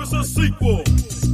It's a sequel.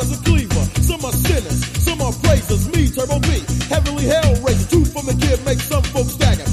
as are cleaver. Some are sinners, some are praisers. Me, Turbo B, heavenly hellraiser. Two from the kid, make some folks stagger.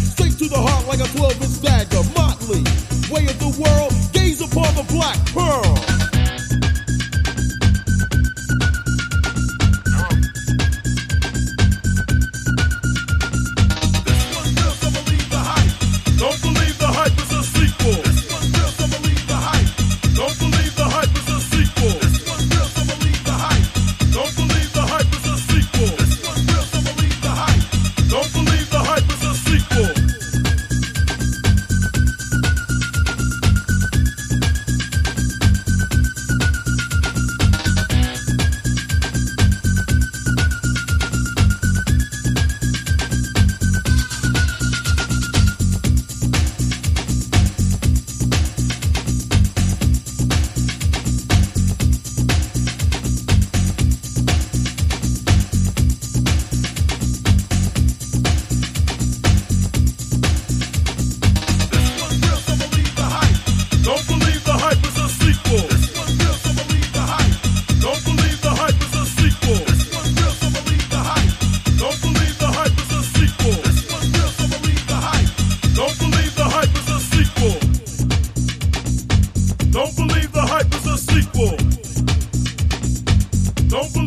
Don't believe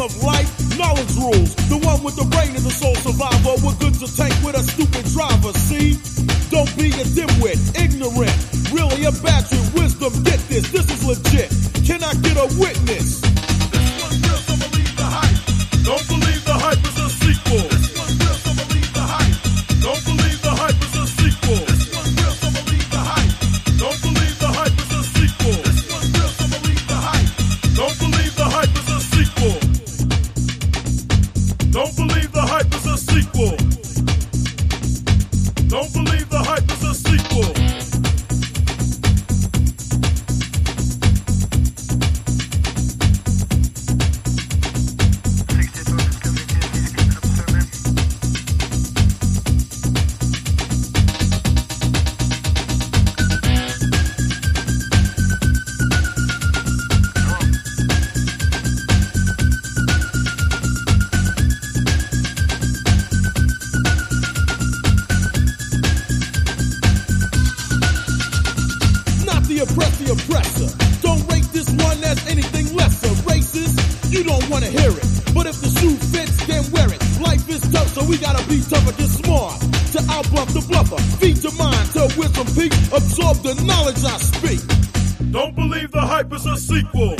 of life, knowledge rules. The one with the brain is the sole survivor. We're good to take with a stupid driver, see? Don't be a dimwit, ignorant. Really a bastard, wisdom, get this, this is legit. Can I get a witness? cinco. wanna hear it. But if the shoe fits, then wear it. Life is tough, so we gotta be tougher than smart. To outbluff the bluffer, feed your mind to wisdom peak, absorb the knowledge I speak. Don't believe the hype is a sequel.